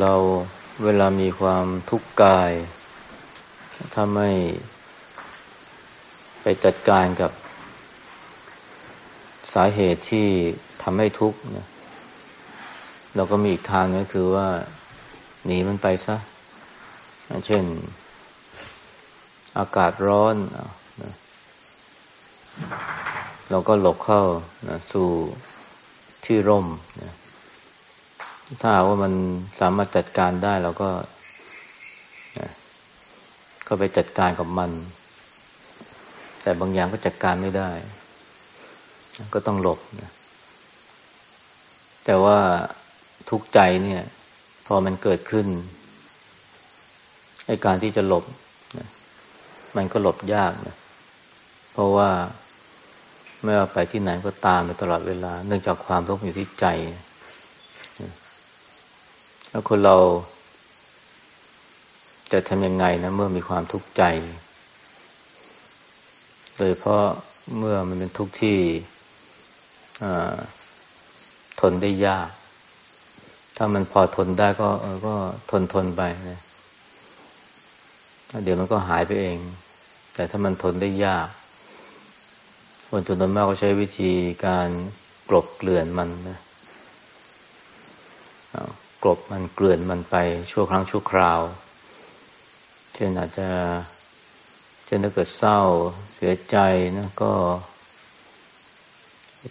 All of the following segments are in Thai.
เราเวลามีความทุกข์กาย ถ้าไม่ไปจัดการกับสาเหตุที่ทำให้ทุกข์นะเราก็มีอีกทางก็คือว่าหนีมันไปซะ เช่น อากาศร้อนนะเราก็หลบเข้านะสู่ที่ร่มนะ ถ้าว่ามันสามารถจัดการได้เราก็ ก็ไปจัดการกับมัน แต่บางอย่างก็จัดการไม่ได้ ก็ต้องหลบนะแต่ว่าทุกใจเนี่ย พอมันเกิดขึ้นไอการที่จะหลบนะมันก็หลบยากนะเพราะว่าไม่ว่าไปที่ไหนก็ตามไปตลอดเวลา เนื่องจากความทุกข์อยู่ที่ใจ แล้วคนเรา จะทำยังไงนะ เมื่อมีความทุกข์ใจ โดยเพราะเมื่อมันเป็นทุกข์ที่ทนได้ยาก ถ้ามันพอทนได้ก็ก็ทนทนไปนะเดี๋ยวมันก็หายไปเอง แต่ถ้ามันทนได้ยาก คนจำนวนมากก็ใช้วิธีการกลบเกลื่อนมันนะ กลบมันเกลื่อนมันไปชั่วครั้งชั่วคราว เช่นอาจจะ เช่นถ้าเกิดเศร้าเสียใจนะก็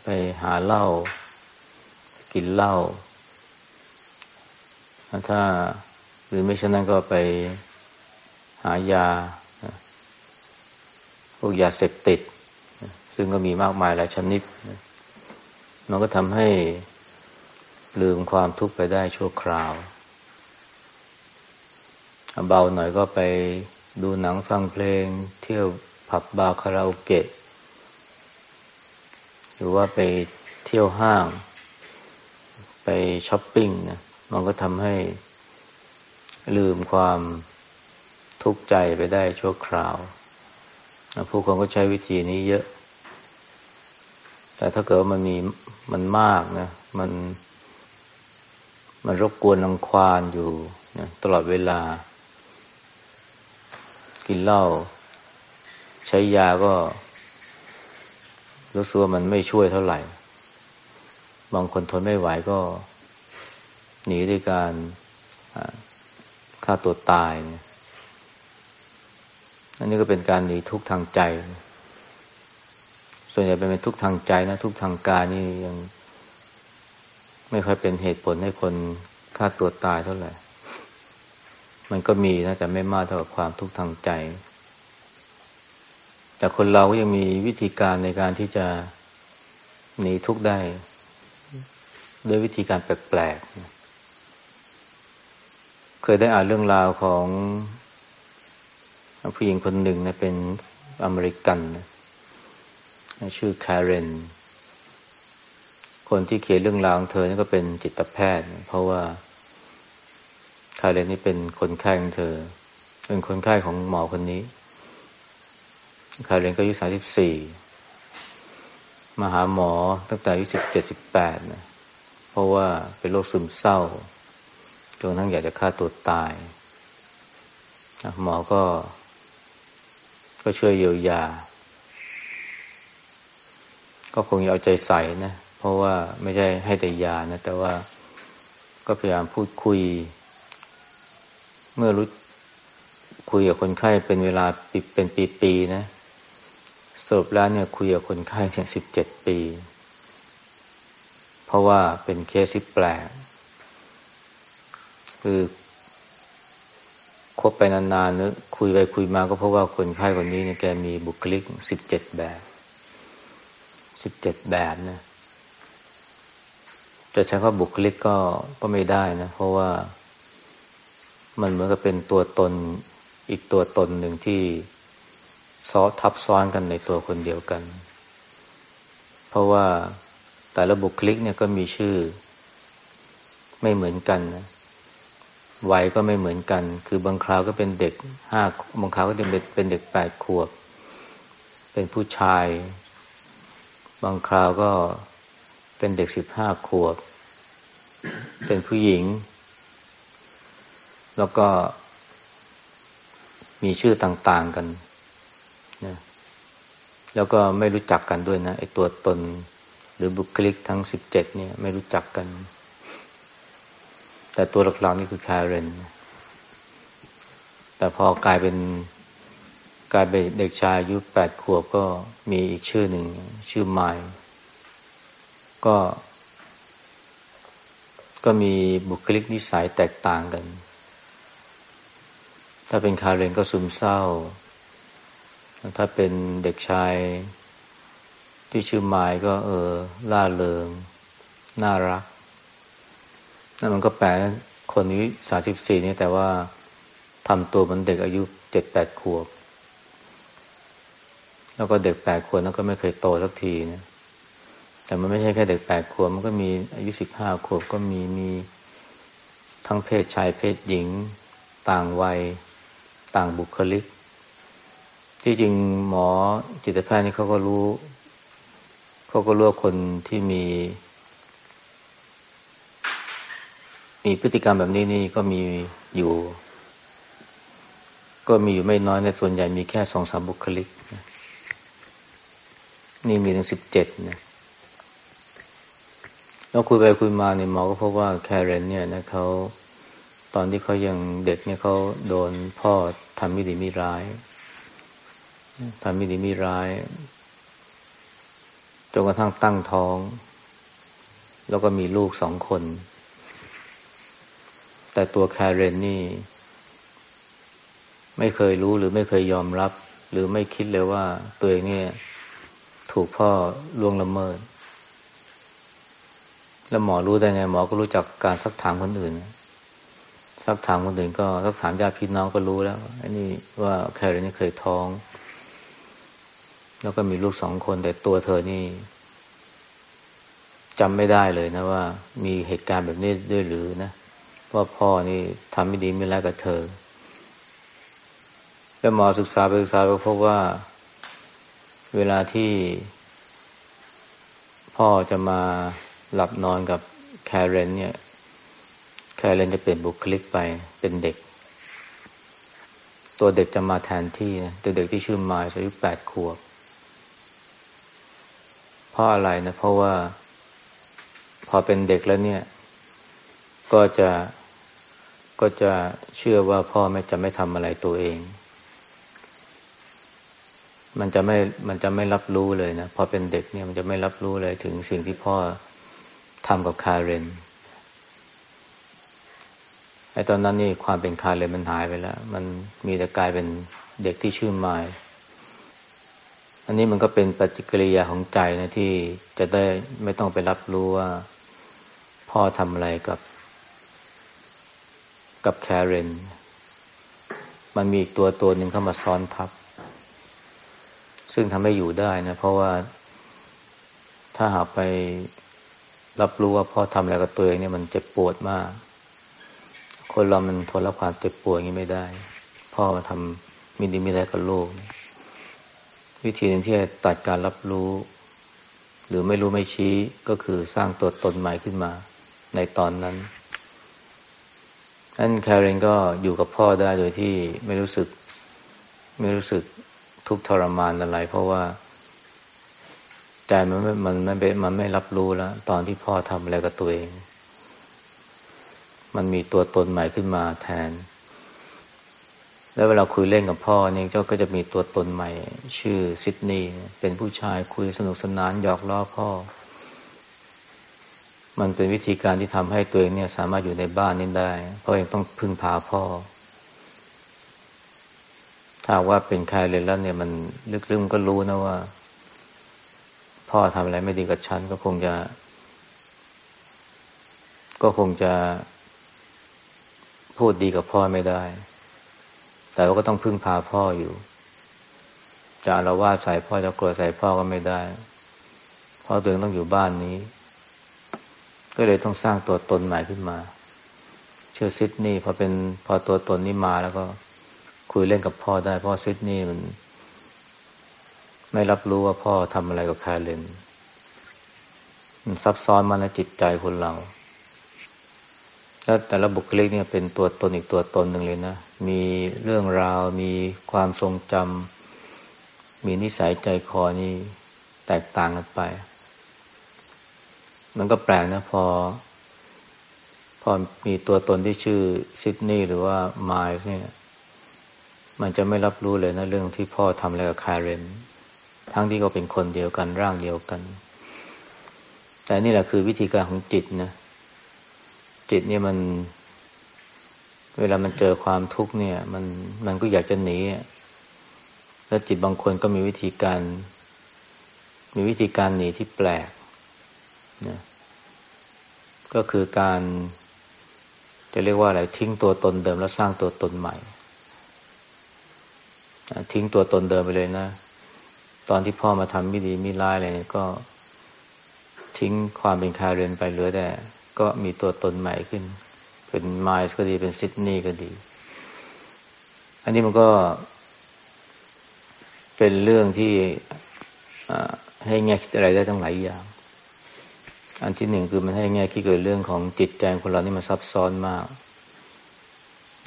ไปหาเหล้ากินเหล้าถ้าหรือไม่เช่นนั้นก็ไปหายาพวกยาเสพติด ซึ่งก็มีมากมายหลายชนิด มันก็ทำให้ ลืมความทุกข์ไปได้ชั่วคราว เบาหน่อยก็ไปดูหนังฟังเพลง เที่ยวผับบาร์คาราโอเกะ หรือว่าไปเที่ยวห้าง ไปช้อปปิ้งนะมันก็ทำให้ลืมความทุกข์ใจไปได้ชั่วคราว ผู้คนก็ใช้วิธีนี้เยอะ แต่ถ้าเกิดว่ามันมีมันมากนะ มัน มันรบกวนรังควานอยู่นะตลอดเวลา กินเหล้าใช้ยาก็รู้สึกว่ามันไม่ช่วยเท่าไหร่ บางคนทนไม่ไหวก็ หนีด้วยการฆ่าตัวตายอันนี้ก็เป็นการหนีทุกทางใจ ส่วนใหญ่เป็นทุกทางใจนะ ทุกทางกายนี่ยัง ไม่ค่อยเป็นเหตุผลให้คนฆ่าตัวตายเท่าไหร่ มันก็มีนะแต่ไม่มากเท่ากับความทุกข์ทางใจ แต่คนเราก็ยังมีวิธีการในการที่จะหนีทุกข์ได้ ด้วยวิธีการแปลกๆ เคยได้อ่านเรื่องราวของผู้หญิงคนหนึ่งนะเป็นอเมริกันนะชื่อแคเรน คนที่เขียนเรื่องราวของเธอนี่ก็เป็นจิตแพทย์ เพราะว่าคาเรนนี่เป็นคนไข้ของเธอ เป็นคนไข้ของหมอคนนี้ คาเรนก็อายุสามสิบสี่มาหาหมอตั้งแต่อายุสิบเจ็ดสิบแปดนะเพราะว่าเป็นโรคซึมเศร้าจนทั้งอยากจะฆ่าตัวตาย หมอก็ ก็ช่วยเยียวยา ก็คงเอาใจใส่นะ เพราะว่าไม่ใช่ให้แต่ยานะแต่ว่าก็พยายามพูดคุย เมื่อรู้คุยกับคนไข้เป็นเวลาปิดเป็นปีๆนะสรุปแล้วเนี่ยคุยกับคนไข้ถึงสิบเจ็ดปี เพราะว่าเป็นเคสที่แปลก คือคบไปนานๆเนะคุยไปคุยมาก็เพราะว่าคนไข้คนนี้เนี่ยแกมีบุคลิกสิบเจ็ดแบบสิบเจ็ดแบบนะ จะใช้คำว่าบุคลิกก็ก็ไม่ได้นะ เพราะว่ามันเหมือนกับเป็นตัวตนอีกตัวตนหนึ่งที่ซ้อทับซ้อนกันในตัวคนเดียวกัน เพราะว่าแต่ละบุคลิกเนี่ยก็มีชื่อไม่เหมือนกันนะวัยก็ไม่เหมือนกัน คือบางคราวก็เป็นเด็กห้าบางคราวก็เป็นเป็นเด็กแปดขวบ เป็นผู้ชาย บางคราวก็ เป็นเด็กสิบห้าขวบ เป็นผู้หญิง แล้วก็มีชื่อต่าง ๆกันนะแล้วก็ไม่รู้จักกันด้วยนะไอ้ตัวตน หรือบุคลิกทั้งสิบเจ็ดเนี่ยไม่รู้จักกัน แต่ตัวหลักๆนี่คือแคเรน แต่พอกลายเป็นกลายเป็นเด็กชายอายุแปดขวบก็มีอีกชื่อหนึ่ง ชื่อไมล์ ก็ ก็มีบุคลิกนิสัยแตกต่างกัน ถ้าเป็นคาเรนก็ซึมเศร้า ถ้าเป็นเด็กชาย ที่ชื่อไมล์ก็เออล่าเริง น่ารักนั่นมันก็แปลคนนี้สาสิบสี่นี่แต่ว่าทำตัวเหมือนเด็กอายุเจ็ดแปดขวบ แล้วก็เด็กแปดขวบนั้นก็ไม่เคยโตสักทีนะ แต่มันไม่ใช่แค่เด็กแปดขวบมันก็มีอายุสิบห้าขวบก็มีมีทั้งเพศชายเพศหญิง ต่างวัย ต่างบุคลิก ที่จริงหมอจิตแพทย์นี่เขาก็รู้เขาก็รู้ว่าคนที่มี มีพฤติกรรมแบบนี้นี่ก็มีอยู่ ก็มีอยู่ไม่น้อยในส่วนใหญ่มีแค่สองสามบุคลิก นี่มีถึงสิบเจ็ดนะ แล้วคุยไปคุยมาเนี่ยหมอก็พบว่าแคเรนเนี่ยนะเขาตอนที่เขายังเด็กเนี่ยเขาโดนพ่อทำม่ดีม่ร้ายทำม่ดีม่ร้ายจนกระทั่งตั้งท้อง แล้วก็มีลูกสองคน แต่ตัวแคเรนนี่ ไม่เคยรู้หรือไม่เคยยอมรับ หรือไม่คิดเลยว่าตัวเองเนี่ย ถูกพ่อล่วงละเมิด แล้วหมอรู้ได้ไง หมอก็รู้จักการสักถามคนอื่นสักถามคนอื่นก็สักถามญาติพี่น้องก็รู้แล้วอันนี้ว่าแคเรนนี่เคยท้อง แล้วก็มีลูกสองคนแต่ตัวเธอนี่จำไม่ได้เลยนะว่า มีเหตุการณ์แบบนี้ด้วยหรือนะว่าพ่อนี่ทำไม่ดีไม่ร้ายกับเธอ แล้วหมอศึกษาไปศึกษาก็พบว่า เวลาที่พ่อจะมา หลับนอนกับแคเรนเนี่ย แคเรนจะเปลี่ยนบุคลิกไปเป็นเด็ก ตัวเด็กจะมาแทนที่นะตัวเด็กที่ชื่อมายอายุแปดขวบ เพราะอะไรนะ เพราะว่า พอเป็นเด็กแล้วเนี่ย ก็จะก็จะเชื่อว่าพ่อไม่จะไม่ทำอะไรตัวเอง มันจะไม่ มันจะไม่รับรู้เลยนะ พอเป็นเด็กเนี่ยมันจะไม่รับรู้เลยถึงสิ่งที่พ่อ ทำกับคาเรนไอ้ตอนนั้นนี่ความเป็นคาเรนมันหายไปแล้ว มันมีแต่กลายเป็นเด็กที่ชื่อมล์อันนี้มันก็เป็นปฏิกิริยาของใจนะที่จะได้ไม่ต้องไปรับรู้ว่า พ่อทำอะไรกับ กับแคเรน มันมีอีกตัวตัวหนึ่งเข้ามาซ้อนทับ ซึ่งทำให้อยู่ได้นะ เพราะว่าถ้าหากไป รับรู้ว่าพ่อทำอะไรกับตัวเองเนี่ยมันเจ็บปวดมาก คนเรามันทนรับความเจ็บปวดอย่างนี้ไม่ได้ พ่อมาทำมิดีมิได้กับลูก วิธีหนึ่งที่จะตัดการรับรู้ หรือไม่รู้ไม่ชี้ก็คือสร้างตัวตนใหม่ขึ้นมา ในตอนนั้นนั้นแคเรนก็อยู่กับพ่อได้โดยที่ไม่รู้สึก ไม่รู้สึกทุกข์ทรมานอะไร เพราะว่า ใจมันไม่มันไม่มันไม่รับรู้แล้ว ตอนที่พ่อทำอะไรกับตัวเอง มันมีตัวตนใหม่ขึ้นมาแทน แล้วเวลาคุยเล่นกับพ่อเนี่ยเจ้าก็จะมีตัวตนใหม่ ชื่อซิดนีย์เป็นผู้ชายคุยสนุกสนานหยอกล้อพ่อ มันเป็นวิธีการที่ทำให้ตัวเองเนี่ย สามารถอยู่ในบ้านนี้ได้ เพราะเองต้องพึ่งพาพ่อถ้าว่าเป็นใครเลยแล้วเนี่ยมันลึกๆมันก็รู้นะว่า พ่อทำอะไรไม่ดีกับฉันก็คงจะ ก็คงจะพูดดีกับพ่อไม่ได้ แต่ว่าก็ต้องพึ่งพาพ่ออยู่ จะอาละวาดใส่พ่อจะกลัวใส่พ่อก็ไม่ได้เพราะตัวเองต้องอยู่บ้านนี้ ก็เลยต้องสร้างตัวตนใหม่ขึ้นมา เชื่อซิดนี่พอเป็นพอตัวตนนี้มาแล้วก็คุยเล่นกับพ่อได้เพราะซิดนี่มัน ไม่รับรู้ว่าพ่อทำอะไรกับแคลเลนมันซับซ้อนมาในจิตใจคนเรา แล้วแต่ละบุคลิกเนี่ยเป็นตัวตนอีกตัวตนหนึ่งเลยนะ มีเรื่องราว มีความทรงจำ มีนิสัยใจคอนี่แตกต่างกันไป มันก็แปลกนะพอ พอมีตัวตนที่ชื่อซิดนีย์หรือว่าไมล์เนี่ย มันจะไม่รับรู้เลยนะเรื่องที่พ่อทำอะไรกับคาเรน ทั้งที่ก็เป็นคนเดียวกันร่างเดียวกัน แต่นี่แหละคือวิธีการของจิตนะ จิตเนี่ยมัน เวลามันเจอความทุกข์เนี่ย มันมันก็อยากจะหนีแล้วจิตบางคนก็มีวิธีการ มีวิธีการหนีที่แปลกนะก็คือการ จะเรียกว่าอะไรทิ้งตัวตนเดิมแล้วสร้างตัวตนใหม่ทิ้งตัวตนเดิมไปเลยนะ ตอนที่พ่อมาทำไม่ดีไม่ร้ายอะไรเนี่ยก็ทิ้งความเป็นคาเรนไปเหลือแต่ก็มีตัวตนใหม่ขึ้น เป็นไมล์ก็ดีเป็นซิดนีย์ก็ดี อันนี้มันก็ เป็นเรื่องที่ให้แง่คิดอะไรได้ทั้งหลายอย่าง อันที่หนึ่งคือมันให้แง่คิดเกิดเรื่องของจิตใจคนเรานี่มันซับซ้อนมาก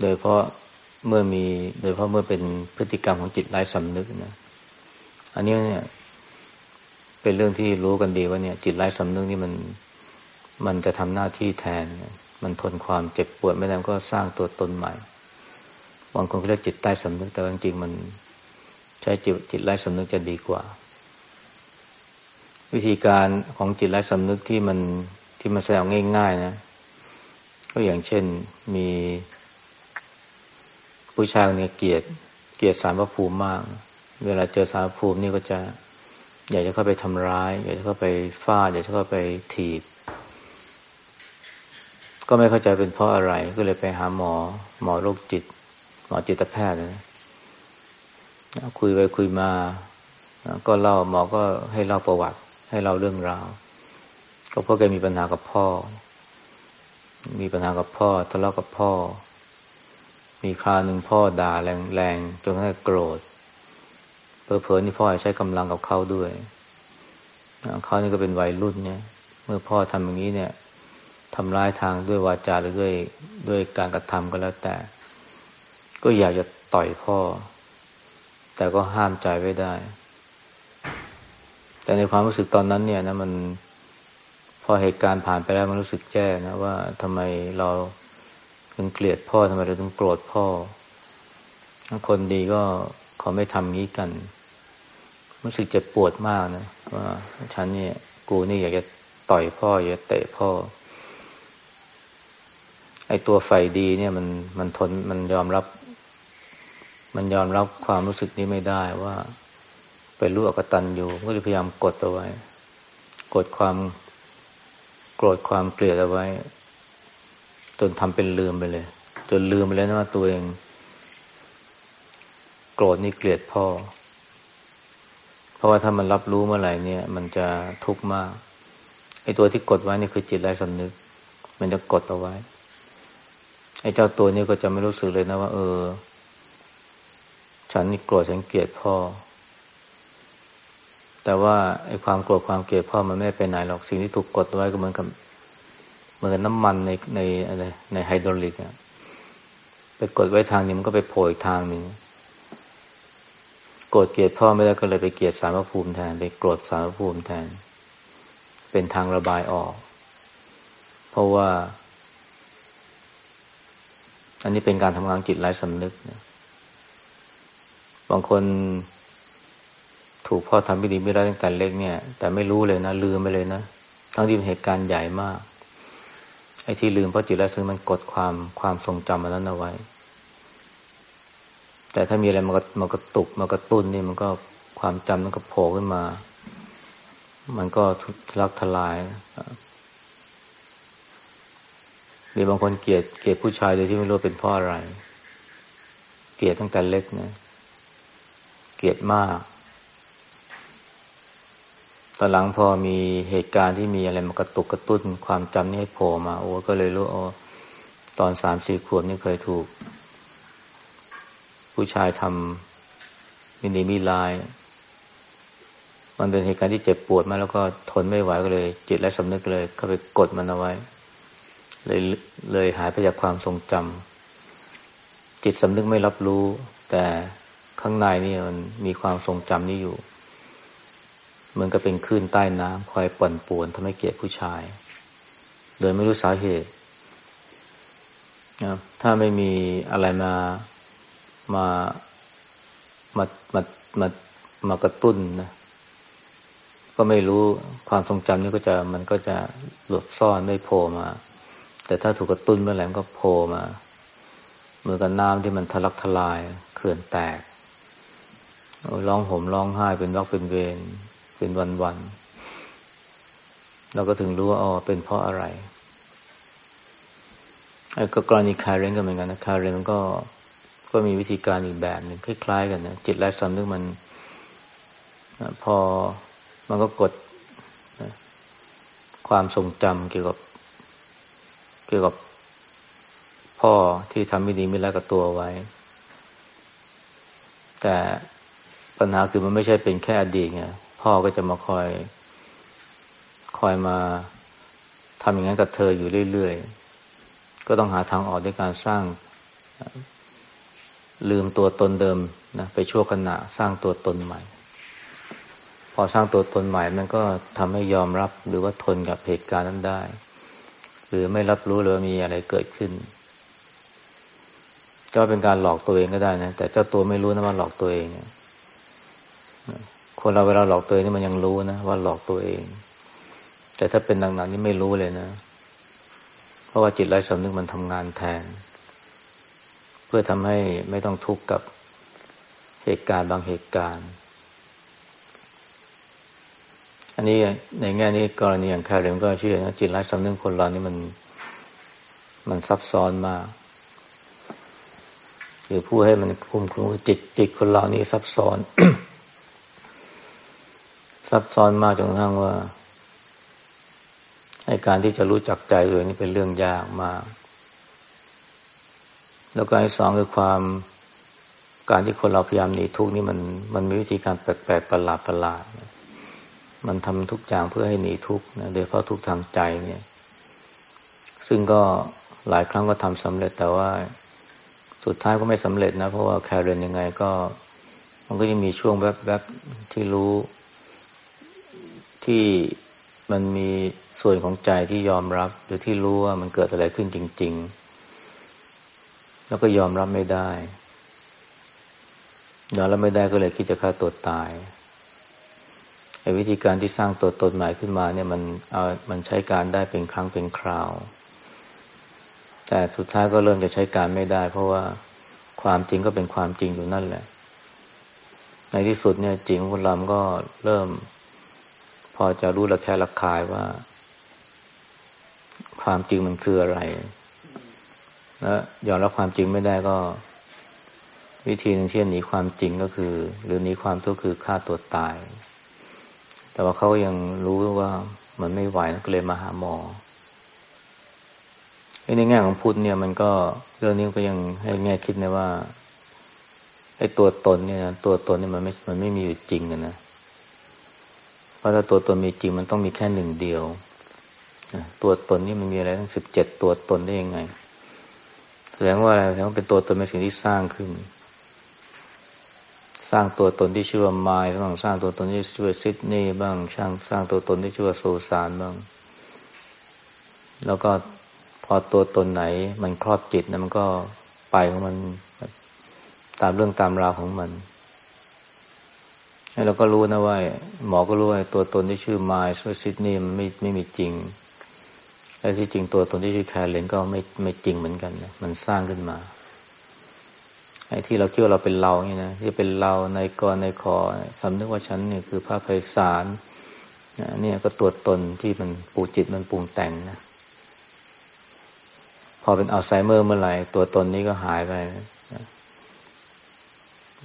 โดยเพราะเมื่อมี โดยเพราะเมื่อเป็นพฤติกรรมของจิตไร้สำนึกนะ อันนี้เนี่ย เป็นเรื่องที่รู้กันดีว่าเนี่ย จิตไร้สำนึกนี่มัน มันจะทำหน้าที่แทน มันทนความเจ็บปวดไม่ได้ก็สร้างตัวตนใหม่บางคนเรียกจิตใต้สำนึกแต่จริงๆมันใช้จิตจิตไร้สำนึกจะดีกว่า วิธีการของจิตไร้สำนึกที่มันที่มันแสดงง่ายๆนะก็อย่างเช่นมี ผู้ชายเนี่ยเกลียดเกลียดสารพระภูมิมาก เวลาเจอสารภูมินี่ก็จะ อยากจะเข้าไปทำร้าย อยากจะเข้าไปฟาดอยากจะเข้าไปถีบ ก็ไม่เข้าใจเป็นเพราะอะไร ก็เลยไปหาหมอ หมอโรคจิต หมอจิตแพทย์นะคุยไปคุยมา ก็เล่าหมอก็ให้เล่าประวัติ ให้เล่าเรื่องราว ก็เพราะแกมีปัญหากับพ่อ มีปัญหากับพ่อทะเลาะกับพ่อ มีคราหนึ่งพ่อด่าแรงๆจนให้โกรธ เพอเพอนี่พ่อใช้กำลังกับเขาด้วยเขานี่ก็เป็นวัยรุ่นเนี่ย เมื่อพ่อทำอย่างนี้เนี่ยทำร้ายทางด้วยวาจาหรือด้วยด้วยการกระทำก็แล้วแต่ ก็อยากจะต่อยพ่อ แต่ก็ห้ามใจไว้ได้ แต่ในความรู้สึกตอนนั้นเนี่ยนะมันพอเหตุการณ์ผ่านไปแล้วมันรู้สึกแย่นะว่าทำไมเราถึงเกลียดพ่อทำไมเราถึงโกรธพ่อคนดีก็ ขอไม่ทำงี้กันรู้สึกเจ็บปวดมากนะว่าฉันเนี่ยกูนี่อยากจะต่อยพ่ออยากเตะพ่อ ไอตัวไฟดีเนี่ยมันมันทนมันยอมรับ มันยอมรับความรู้สึกนี้ไม่ได้ว่าเป็นรู้อกตันอยู่ก็เลยพยายามกดเอาไว้ กดความโกรธความเกลียดเอาไว้ จนทำเป็นลืมไปเลย จนลืมไปเลยนะว่าตัวเอง รธนี่เกลียดพ่อ เพราะว่าถ้ามันรับรู้เมื่อไหร่เนี่ย มันจะทุกข์มากไอ้ตัวที่กดไว้นี่คือจิตไร้สำนึก มันจะกดเอาไว้ ไอ้เจ้าตัวนี้ก็จะไม่รู้สึกเลยนะว่า เออ ฉันนี่โกรธฉันเกลียดพ่อ แต่ว่าไอ้ความโกรธความเกลียดพ่อมันไม่ไปไหนหรอกสิ่งที่ถูกกดไว้ก็เหมือนกับเหมือนน้ำมันในในอะไรในไฮดรอลิกอะไปกดไว้ทางนี้มันก็ไปโผล่อีกทางหนึ่ง โกรธเกลียดพ่อไม่ได้ก็เลยไปเกลียดสารพระภูมิแทนไปโกรธสารพระภูมิแทน เป็นทางระบายออก เพราะว่า อันนี้เป็นการทำงานจิตไร้สำนึกนะบางคนถูกพ่อทำไม่ดีไม่ได้ตั้งแต่เล็กเนี่ย แต่ไม่รู้เลยนะลืมไปเลยนะทั้งที่เป็นเหตุการณ์ใหญ่มาก ไอ้ที่ลืมเพราะจิตไร้สำนึกมันกดความความทรงจำมันนั้นเอาไว้ แต่ถ้ามีอะไรมันก็มันก็ตุกมันก็ตุ้นนี่มันก็ความจำมันก็โผล่ขึ้นมา มันก็ทุลักทลายมีบางคนเกลียดเกลียดผู้ชายโดยที่ไม่รู้เป็นเพราะอะไร เกลียดตั้งแต่เล็กนะเกลียดมาก ตอนหลังพอมีเหตุการณ์ที่มีอะไรมากระตุกกระตุ้น ความจำนี่ให้โผล่มาโอ้ก็เลยรู้โอ้ตอนสามสี่ขวบนี่เคยถูก ผู้ชายทำมินิมีลาย มันเป็นเหตุการณ์ที่เจ็บปวดมากแล้วก็ทนไม่ไหวก็เลย จิตและสำนึกเลยเข้าไปกดมันเอาไว้ เลยเลยหายไปจากความทรงจำจิตสำนึกไม่รับรู้ แต่ข้างในนี่มันมีความทรงจำนี้อยู่เหมือนกับเป็นคลื่นใต้น้ำคอยป่นป่วนทำให้เกลียดผู้ชาย โดยไม่รู้สาเหตุนะถ้าไม่มีอะไรมา มามามามา มากระตุ้นนะ ก็ไม่รู้ความทรงจำนี้ก็จะมันก็จะหลบซ่อนไม่โผล่มา แต่ถ้าถูกกระตุ้นเมื่อไหร่ก็โผล่มาเหมือนกับน้ำที่มันทะลักทลายเขื่อนแตกร้องห่มร้องไห้เป็นวักเป็นเวรเป็นวันวันเราก็ถึงรู้ว่าอ๋อเป็นเพราะอะไรไอ้ก็กรณีคาเรนก็เหมือนกันนะคาเรนก็ ก็มีวิธีการอีกแบบหนึ่งคล้ายๆกันนะจิตไร้สำนึกมันพอมันก็กดความทรงจำเกี่ยวกับ เกี่ยวกับพ่อที่ทำไม่ดีไม่ร้ายกับตัวไว้ แต่ปัญหาคือมันไม่ใช่เป็นแค่อดีตไงพ่อก็จะมาคอย คอยมาทำอย่างนั้นกับเธออยู่เรื่อยๆ ก็ต้องหาทางออกด้วยการสร้าง ลืมตัวตนเดิมนะไปชั่วขณะสร้างตัวตนใหม่ พอสร้างตัวตนใหม่มันก็ทำให้ยอมรับหรือว่าทนกับเหตุการณ์นั้นได้ หรือไม่รับรู้เลยว่ามีอะไรเกิดขึ้นก็เป็นการหลอกตัวเองก็ได้นะแต่เจ้าตัวไม่รู้นะว่าหลอกตัวเองคนเราเวลาหลอกตัวเองนี่มันยังรู้นะว่าหลอกตัวเอง แต่ถ้าเป็นดังนั้นนี่ไม่รู้เลยนะ เพราะว่าจิตไร้สำนึกมันทำงานแทน พื่อทำให้ไม่ต้องทุกข์กับเหตุการณ์บางเหตุการณ์ อันนี้ในแง่นี้กรณีอย่างแคร์เรมก็เชื่อนะจิตไร้สำนึกคนเรานี่มัน มันซับซ้อนมากหรือผู้ให้มันคุมคุมจิตจิตคนเรานี่ซับซ้อน ซับซ้อนมากจนกระทั่งว่าไอการที่จะรู้จักใจตัวเองนี่เป็นเรื่องยากมาก แล้วก็อันสองคือความการที่คนเราพยายามหนีทุกข์นี่มันมันมีวิธีการแปลกๆประหลาดประหลาดมันทำทุกอย่างเพื่อให้หนีทุกข์นะโดยเฉพาะทุกข์ทางใจเนี่ย ซึ่งก็หลายครั้งก็ทำสำเร็จแต่ว่าสุดท้ายก็ไม่สำเร็จนะ เพราะว่าแคร์เรนยังไงก็ มันก็ยังมีช่วงแวบๆที่รู้ ที่มันมีส่วนของใจที่ยอมรับ หรือที่รู้ว่ามันเกิดอะไรขึ้นจริง ๆ แล้วก็ยอมรับไม่ได้ยอมรับไม่ได้ก็เลยคิดจะฆ่าตัวตายไอ้วิธีการที่สร้างตัวตนใหม่ขึ้นมาเนี่ยมันเอามันใช้การได้เป็นครั้งเป็นคราว แต่สุดท้ายก็เริ่มจะใช้การไม่ได้ เพราะว่าความจริงก็เป็นความจริงอยู่นั่นแหละ ในที่สุดเนี่ยจริงคนลำก็เริ่ม พอจะรู้ละแค่ละคายว่า ความจริงมันคืออะไร และยอมรับความจริงไม่ได้ก็ วิธีหนึ่งเช่หนีความจริงก็คือ หรือหนีความทุกข์คือฆ่าตัวตาย แต่ว่าเขายังรู้ว่ามันไม่ไหวก็เลยมาหาหมอในแง่ของพุทธเนี่ยมันก็เรื่องนี้ก็ยังให้แง่คิดนะว่าไอ้ตัวตนเนี่ยตัวตนเนี่ยมันไม่มันไม่มีอยู่จริงนะเพราะถ้าตัวตนมีจริงมันต้องมีแค่หนึ่งเดียวตัวตนนี่มันมีอะไรทั้งสิบเจ็ดตัวตนได้ยังไง แสดงว่าอะไรแสดงว่าเป็นตัวตนเป็นสิ่งที่สร้างขึ้น สร้างตัวตนที่ชื่อว่าไมล์บ้างสร้างตัวตนที่ชื่อว่าซิดนีย์บ้างสร้างสร้างตัวตนที่ชื่อว่าโซซานบ้าง แล้วก็พอตัวตนไหน มันครอบจิตนะมันก็ไปของมันตามเรื่องตามราวของมันเราก็รู้นะว่าหมอก็รู้ว่าตัวตนที่ชื่อมายช่วยซิดนีย์มันไม่ไม่มีจริง และที่จริงตัวตนที่ชื่อแคลเลนก็ไม่ไม่จริงเหมือนกันนะมันสร้างขึ้นมาไอ้ที่เราคิดว่าเราเป็นเราเนี่ยนะที่เป็นเราในกรในคอสำนึกว่าฉันเนี่ยคือพระไพศาลเนี่ยก็ตัวตนที่มันปูจิตมันปรุงแต่งนะพอเป็นอัลไซเมอร์เมื่อไหร่ตัวตนนี้ก็หายไป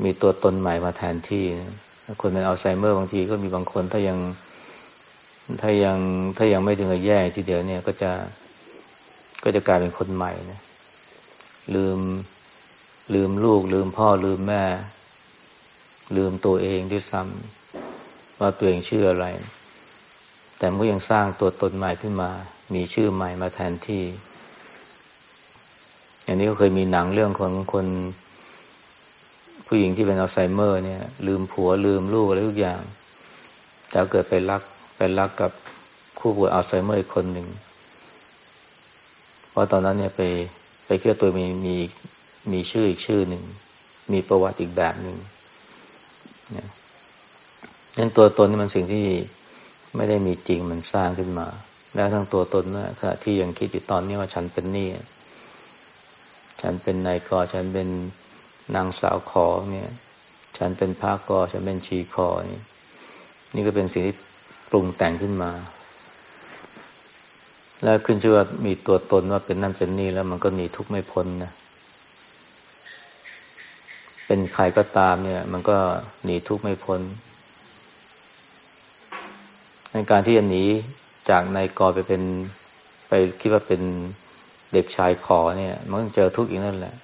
มีตัวตนใหม่มาแทนที่นะคนเป็นอัลไซเมอร์บางทีก็มีบางคนถ้ายัง ถ้ายังถ้ายังไม่ถึงกับแย่ทีเดียวเนี่ยก็จะก็จะกลายเป็นคนใหม่นะลืมลืมลูก ลืมพ่อลืมแม่ ลืมตัวเองด้วยซ้ำว่าตัวเองชื่ออะไร แต่มันก็ยังสร้างตัวตนใหม่ขึ้นมา มีชื่อใหม่มาแทนที่ อย่างนี้ก็เคยมีหนังเรื่องของคน ผู้หญิงที่เป็นอัลไซเมอร์ เนี่ย ลืมผัวลืมลูกอะไรทุกอย่าง แต่เกิดไปรัก ไปรักกับผู้ป่วยอัลไซเมอร์อีกคนหนึ่ง เพราะตอนนั้นเนี่ยไปไปเชื่อตัวมีมีมีชื่ออีกชื่อหนึ่ง มีประวัติอีกแบบหนึ่งเนี่ยนั้นตัวตนนี่มันสิ่งที่ไม่ได้มีจริงมันสร้างขึ้นมา แล้วทั้งตัวตนนะขณะที่ยังคิดอยู่ตอนนี้ว่าฉันเป็นนี่ฉันเป็นนายกอฉันเป็นนางสาวขอเนี่ย ฉันเป็นพระกอฉันเป็นชีคอนี่นี่ก็เป็นสิ่งที่ ปรุงแต่งขึ้นมา แล้วขึ้นชื่อว่ามีตัวตนว่าเป็นนั่นเป็นนี่แล้วมันก็หนีทุกข์ไม่พ้นนะเป็นใครก็ตามเนี่ย มันก็หนีทุกข์ไม่พ้นในการที่จะหนีจากนายกอไปเป็น ไปคิดว่าเป็นเด็กชายขอเนี่ย มันเจอทุกข์อีกนั่นแหละ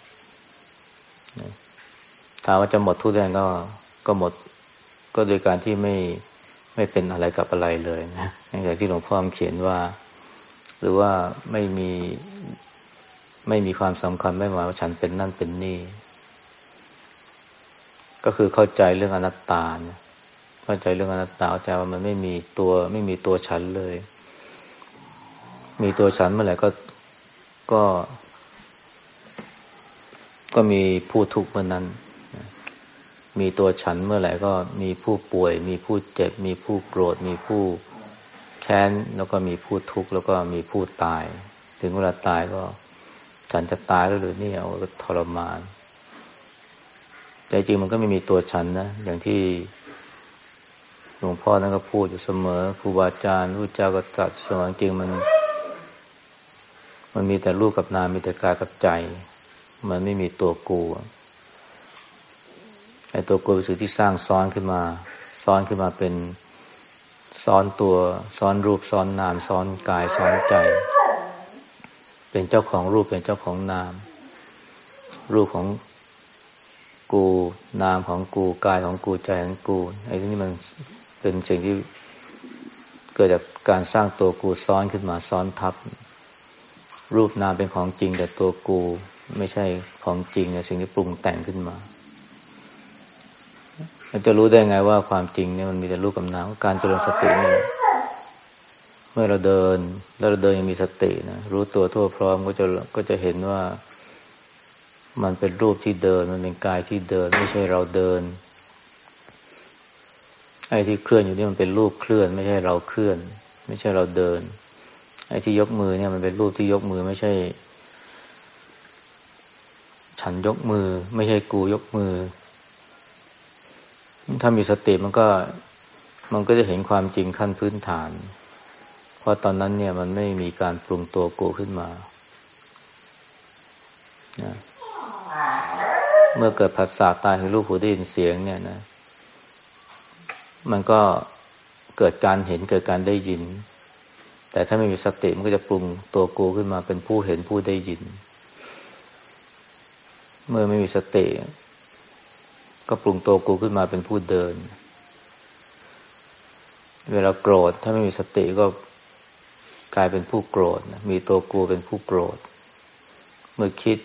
ถามว่าจะหมดทุกข์ได้ก็ก็หมดก็โดยการที่ไม่ ไม่เป็นอะไรกับอะไรเลยนะอย่างที่หลวงพ่อเขียนว่า หรือว่าไม่มีไม่มีความสำคัญไม่หมายว่าฉันเป็นนั่นเป็นนี่ ก็คือเข้าใจเรื่องอนัตตานะเข้าใจเรื่องอนัตตาเข้าใจว่ามันไม่มีตัว ไม่มีตัวฉันเลย มีตัวฉันเมื่อไหร่ก็ก็ ก็มีผู้ทุกข์เมื่อนั้น มีตัวฉันเมื่อไหร่ก็มีผู้ป่วย มีผู้เจ็บ มีผู้โกรธ มีผู้แค้น แล้วก็มีผู้ทุกข์ แล้วก็มีผู้ตาย ถึงเวลาตายก็ฉันจะตายแล้วหรือนี่เอาทรมาน แต่จริงมันก็ไม่มีตัวฉันนะ อย่างที่หลวงพ่อนั้นก็พูดอยู่เสมอครูบาอาจารย์รู้เจ้าก็ตรัสสมอจริงมัน มันมีแต่รูปกับนามมีแต่กายกับใจ มันไม่มีตัวกู ไอ้ตัวกลัวเป็นสิ่งที่สร้างซ้อนขึ้นมา ซ้อนขึ้นมาเป็นซ้อนตัว ซ้อนรูปซ้อนนาม ซ้อนกายซ้อนใจ เป็นเจ้าของรูปเป็นเจ้าของนาม รูปของกูนามของกูกายของกูใจของกูไอ้ที่นี่มันเป็นสิ่งที่เกิดจากการสร้างตัวกูซ้อนขึ้นมาซ้อนทับ รูปนามเป็นของจริงแต่ตัวกูไม่ใช่ของจริงในสิ่งที่ปรุงแต่งขึ้นมา เราจะรู้ได้ไงว่าความจริงเนี่ยมันมีแต่รูปกับนามการเจริญสติเนี่ยเมื่อเราเดิน แล้วเราเดินยังมีสตินะรู้ตัวทั่วพร้อมก็จะก็จะเห็นว่า มันเป็นรูปที่เดิน มันเป็นกายที่เดิน ไม่ใช่เราเดิน ไอ้ที่เคลื่อนอยู่นี่มันเป็นรูปเคลื่อน ไม่ใช่เราเคลื่อน ไม่ใช่เราเดิน ไอ้ที่ยกมือเนี่ยมันเป็นรูปที่ยกมือไม่ใช่ ฉันยกมือ ไม่ใช่กูยกมือ ถ้ามีสติมันก็มันก็จะเห็นความจริงขั้นพื้นฐาน เพราะตอนนั้นเนี่ยมันไม่มีการปรุงตัวกูขึ้นมาเมื่อเกิดผัสสะตายให้รูปหูได้ยินเสียงเนี่ยนะ มันก็เกิดการเห็นเกิดการได้ยิน แต่ถ้าไม่มีสติมันก็จะปรุงตัวกูขึ้นมาเป็นผู้เห็นผู้ได้ยิน เมื่อไม่มีสติ ก็ปรุงตัวกูขึ้นมาเป็นผู้เดิน เวลาโกรธ ถ้าไม่มีสติก็กลายเป็นผู้โกรธมีตัวกูเป็นผู้โกรธ เมื่อคิด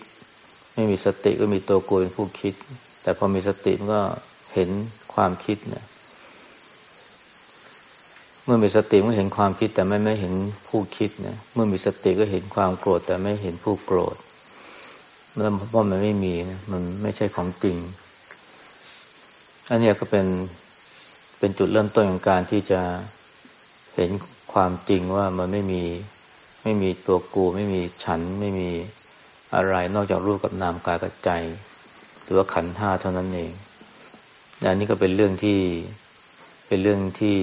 ไม่มีสติก็มีตัวกูเป็นผู้คิด แต่พอมีสติมันก็เห็นความคิดเนี่ยเมื่อมีสติมันเห็นความคิด แต่ไม่ไม่เห็นผู้คิดเนี่ยเมื่อมีสติก็เห็นความโกรธ แต่ไม่เห็นผู้โกรธเมื่อเพราะมันไม่มีมันไม่ใช่ของจริง อันนี้ก็เป็นเป็นจุดเริ่มต้นของการที่จะเห็นความจริงว่ามันไม่มีไม่มีตัวกูไม่มีฉันไม่มีอะไรนอกจากรูปกับนามกายกับใจ หรือว่าขันธ์ห้าเท่านั้นเองอันนี้ก็เป็นเรื่องที่เป็นเรื่องที่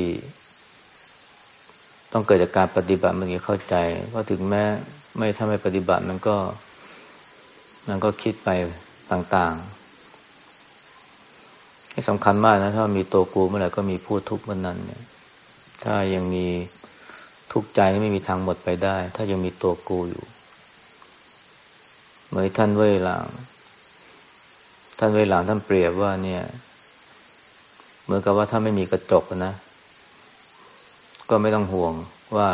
ต้องเกิดจากการปฏิบัติมันก็เข้าใจว่าถึงแม้ไม่ถ้าไม่ปฏิบัติมันก็ มันก็คิดไปต่างๆ สำคัญมากนะ ถ้ามีตัวกูเมื่อไหร่ก็มีผู้ทุกข์เมื่อนั้นเนี่ย ถ้ายังมีทุกข์ใจไม่มีทางหมดไปได้ ถ้ายังมีตัวกูอยู่ เหมือนท่านเว่ยหลาง ท่านเว่ยหลางท่านเปรียบว่าเนี่ย เหมือนกับว่าถ้าไม่มีกระจกนะ ก็ไม่ต้องห่วงว่า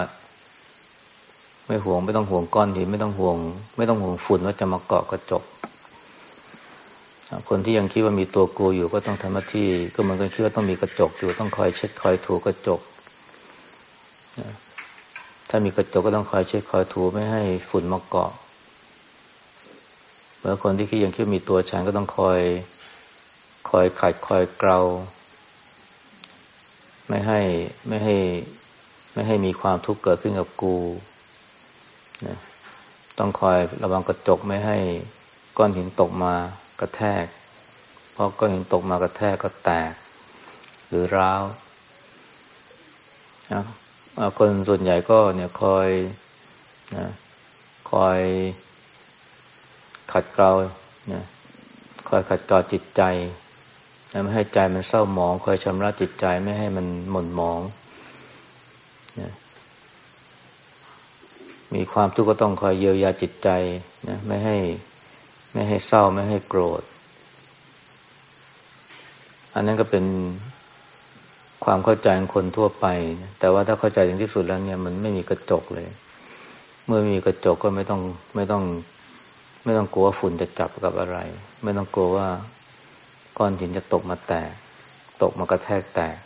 ไม่ห่วงไม่ต้องห่วงก้อนหินไม่ต้องห่วง ไม่ต้องห่วงฝุ่นว่าจะมาเกาะกระจก คนที่ยังคิดว่ามีตัวกูอยู่ก็ต้องทำหน้าที่ ก็เหมือนกันคิดว่าต้องมีกระจกอยู่ต้องคอยเช็ดคอยถูกระจกถ้ามีกระจกก็ต้องคอยเช็ดคอยถูไม่ให้ฝุ่นมาเกาะเมื่อคนที่คิดยังคิดมีตัวฉันก็ต้องคอย คอยขัดคอยเกลาไม่ให้ไม่ให้ ไม่ให้มีความทุกข์เกิดขึ้นกับกูนะต้องคอยระวังกระจกไม่ให้ก้อนหินตกมา กระแทกเพราะก้อนหินตกมากระแทกก็แตก หรือร้าวนะคนส่วนใหญ่ก็เนี่ยคอยนะคอยขัดเกลานะคอยขัดเกลาจิตใจไม่ให้ใจมันเศร้าหมอง คอยชำระจิตใจไม่ให้มันหม่นหมองนะมีความทุกข์ก็ต้องคอยเยียวยาจิตใจนะไม่ให้ ไม่ให้เศร้าไม่ให้โกรธ อันนั้นก็เป็นความเข้าใจของคนทั่วไป แต่ว่าถ้าเข้าใจถึงที่สุดแล้วเนี่ย มันไม่มีกระจกเลย เมื่อมีกระจกก็ไม่ต้องไม่ต้อง ไม่ต้องกลัวฝุ่นจะจับกับอะไร ไม่ต้องกลัวว่าก้อนหินจะตกมาแตก ตกมากระแทกแตก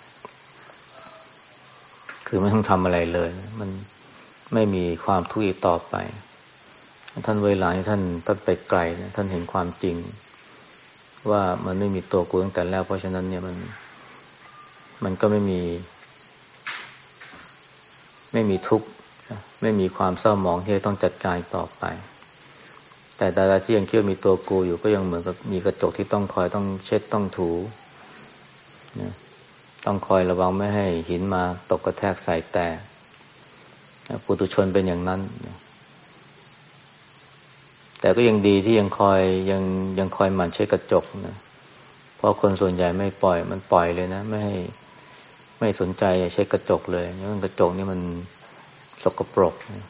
คือไม่ต้องทำอะไรเลย มันไม่มีความทุกข์อีกต่อไป ท่านเวลาท่านท่านไปไกลนะท่านเห็นความจริง ว่ามันไม่มีตัวกูตั้งแต่แรกเพราะฉะนั้นเนี่ยมัน มันก็ไม่มี ไม่มีทุกข์ไม่มีความเศร้าหมองที่ต้องจัดการต่อไป แต่ดาราที่ยังเคี่ยวมีตัวกูอยู่ก็ยังเหมือนกับมีกระจกที่ต้องคอยต้องเช็ดต้องถูนะต้องคอยระวังไม่ให้หินมาตกกระแทกใส่แตกปุตุชนเป็นอย่างนั้นนะ แต่ก็ยังดีที่ยังคอยยังยังคอยหมั่นเช็ดกระจกนะ เพราะคนส่วนใหญ่ไม่ปล่อยมันปล่อยเลยนะ ไม่ให้ไม่สนใจเช็ดกระจกเลยเพราะกระจกนี่มันสกปรกนะ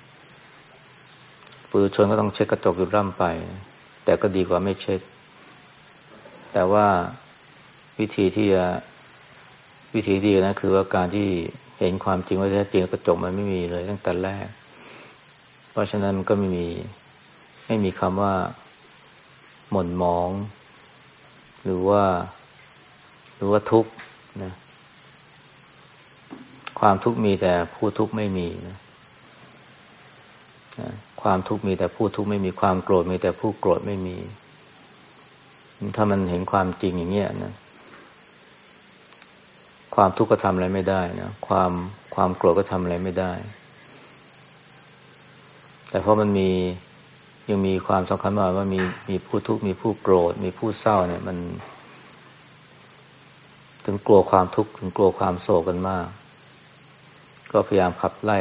ปุถุชนก็ต้องเช็ดกระจกอยู่ร่ำไป แต่ก็ดีกว่าไม่เช็ด แต่ว่าวิธีที่จะวิธีดีนะคือว่าการที่เห็นความจริงว่าแท้จริงกระจกมันไม่มีเลยตั้งแต่แรก เพราะฉะนั้นมันก็ไม่มี ไม่มีคำว่า หม่นมอง หรือว่า หรือว่าทุกข์นะความทุกข์มีแต่ผู้ทุกข์ไม่มีนะความทุกข์มีแต่ผู้ทุกข์ไม่มีความโกรธมีแต่ผู้โกรธไม่มี ถ้ามันเห็นความจริงอย่างเงี้ยนะ ความทุกข์ก็ทำอะไรไม่ได้นะความความโกรธก็ทำอะไรไม่ได้ แต่เพราะมันมี ยังมีความสำคัญว่าว่ามีมีผู้ทุกข์มีผู้โกรธ มีผู้เศร้าเนี่ย มัน ถึงกลัวความทุกข์ถึงกลัวความโศกกันมาก ก็พยายามขับไล่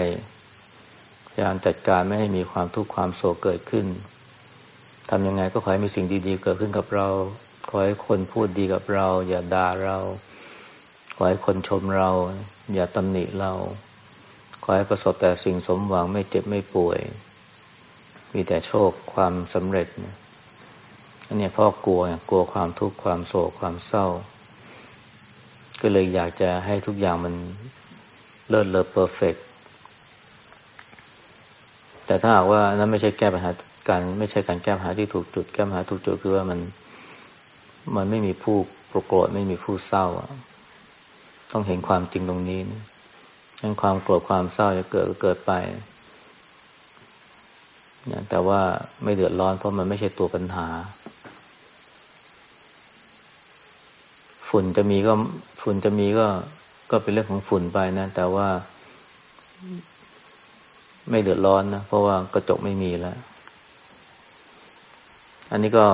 พยายามจัดการไม่ให้มีความทุกข์ความโศกเกิดขึ้นทำยังไงก็ขอให้มีสิ่งดีๆ เกิดขึ้นกับเรา ขอให้คนพูดดีกับเรา อย่าด่าเรา ขอให้คนชมเรา อย่าตำหนิเรา ขอให้ประสบแต่สิ่งสมหวังไม่เจ็บไม่ป่วย มีแต่โชคความสำเร็จอันนี้พ่อกลัวกลัวความทุกข์ความโศกความเศร้า ก็เลยอยากจะให้ทุกอย่างมันเลิศเลอเพอร์เฟกแต่ถ้าหากว่านั้นไม่ใช่แก้ปัญหาการไม่ใช่การแก้ปัญหาที่ถูกจุดแก้ปัญหาถูกจุดคือว่ามัน มันไม่มีผู้โกรธไม่มีผู้เศร้าต้องเห็นความจริงตรงนี้นะงั้นความโกรธความเศร้าจะเกิดก็เกิดไป นะแต่ว่าไม่เดือดร้อนเพราะมันไม่ใช่ตัวปัญหา ฝุ่นจะมีก็ฝุ่นจะมีก็ก็เป็นเรื่องของฝุ่นไปนะ แต่ว่าไม่เดือดร้อนนะ เพราะว่ากระจกไม่มีแล้ว อันนี้ก็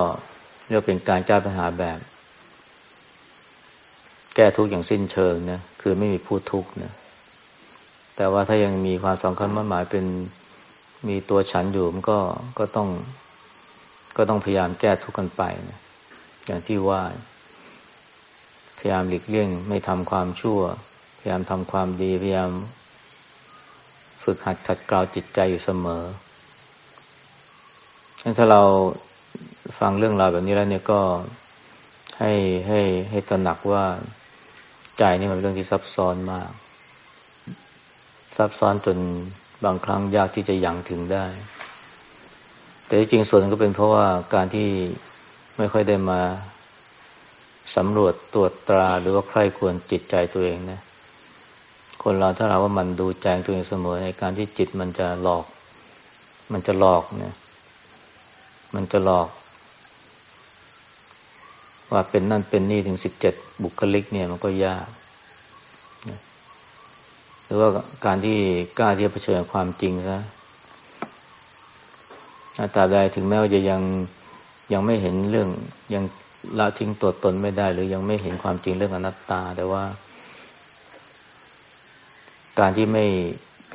เรียกเป็นการแก้ปัญหาแบบ แก้ทุกอย่างสิ้นเชิงนะ คือไม่มีผู้ทุกนะ แต่ว่าถ้ายังมีความสำคัญมั่นหมายเป็น มีตัวฉันอยู่มันก็ก็ต้อง ก็ต้องพยายามแก้ทุกข์กันไปนะอย่างที่ว่า พยายามหลีกเลี่ยงไม่ทำความชั่ว พยายามทำความดี พยายาม ฝึกหัดขัดเกลาจิตใจอยู่เสมอถ้าเราฟังเรื่องราวแบบนี้แล้วเนี่ยก็ให้ให้ให้ตระหนักว่าใจนี่มันเรื่องที่ซับซ้อนมาก ซับซ้อนจน บางครั้งยากที่จะยังถึงได้ แต่จริงส่วนก็เป็นเพราะว่าการที่ไม่ค่อยได้มาสำรวจตรวจตราหรือว่าใครควรจิตใจตัวเองนะ คนเราถ้าเราว่ามันดูใจตัวเองเสมอในการที่จิตมันจะหลอก มันจะหลอกเนี่ย มันจะหลอก ว่าเป็นนั่นเป็นนี่ถึงสิบเจ็ดบุคลิกเนี่ยมันก็ยาก รือว่าการที่กล้าที่จะเผชิญความจริงซะตาใดถึงแม้ว่าจะยังยังไม่เห็นเรื่องยังละทิ้งตัวตนไม่ได้ หรือยังไม่เห็นความจริงเรื่องอนัตตา แต่ว่า การที่ไม่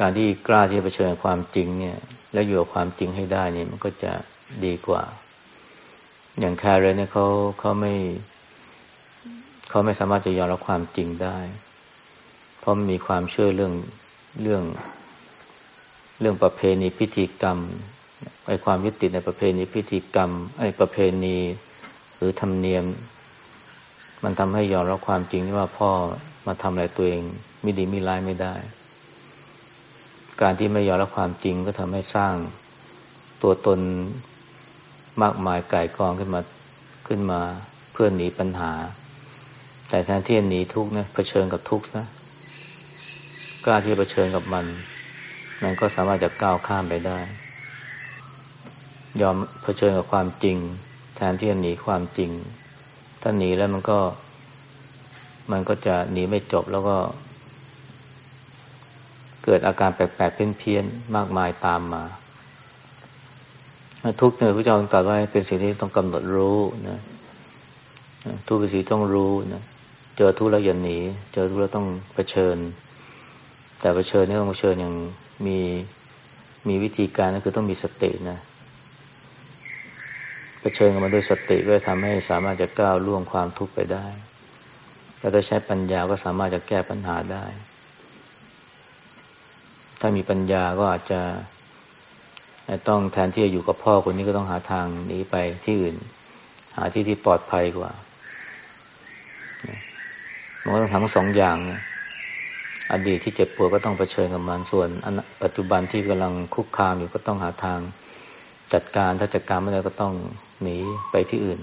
การที่กล้าที่จะเผชิญความจริง เนี่ย แล้วอยู่กับความจริงให้ได้เนี่ยมันก็จะดีกว่า อย่างแคร์เรนเนี่ยเขาเขาไม่เขาไม่สามารถจะยอมรับความจริงได้ ราะมีความเชื่อเรื่องเรื่อง เรื่องประเพณีพิธีกรรมไอ้ความยึดติดในประเพณีพิธีกรรม ไอ้ประเพณีหรือธรรมเนียม มันทำให้ยอมรับความจริงว่าพ่อมาทำอะไรตัวเองไม่ดีไม่ร้ายไม่ได้ การที่ไม่ยอมรับความจริงก็ทำให้สร้างตัวตนมากมายไก่กองขึ้นมาขึ้นมาเพื่อหนีปัญหา แต่แทนที่จะหนีทุกข์นะเผชิญกับทุกข์นะ กล้าที่จะเผชิญกับมัน มันก็สามารถจะก้าวข้ามไปได้ ยอมเผชิญกับความจริง แทนที่จะหนีความจริง ถ้าหนีแล้วมันก็ มันก็จะหนีไม่จบแล้วก็ เกิดอาการแปลกๆเพี้ยนๆมากมายตามมาทุกเนี่ยพระเจ้าตรัสว่าเป็นสิ่งที่ต้องกำหนดรู้นะทุกเป็นสิ่งต้องรู้นะเจอทุกข์แล้วอย่าหนี เจอทุกข์แล้วต้องเผชิญ แต่เผชิญนี่ต้องเผชิญอย่างมีมีวิธีการก็คือต้องมีสตินะเผชิญกับมันด้วยสติก็ทำให้สามารถจะก้าวล่วงความทุกข์ไปได้แล้วถ้าใช้ปัญญาก็สามารถจะแก้ปัญหาได้ ถ้ามีปัญญาก็อาจจะต้องแทนที่จะอยู่กับพ่อคนนี้ก็ต้องหาทางหนีไปที่อื่น หาที่ที่ปลอดภัยกว่ามันก็ต้องทำทั้งสองอย่างนะ อดีตที่เจ็บปวดก็ต้องเผชิญกับมันส่วนปัจจุบันที่กำลังคุกคามอยู่ก็ต้องหาทางจัดการถ้าจัดการไม่ได้ก็ต้องหนีไปที่อื่น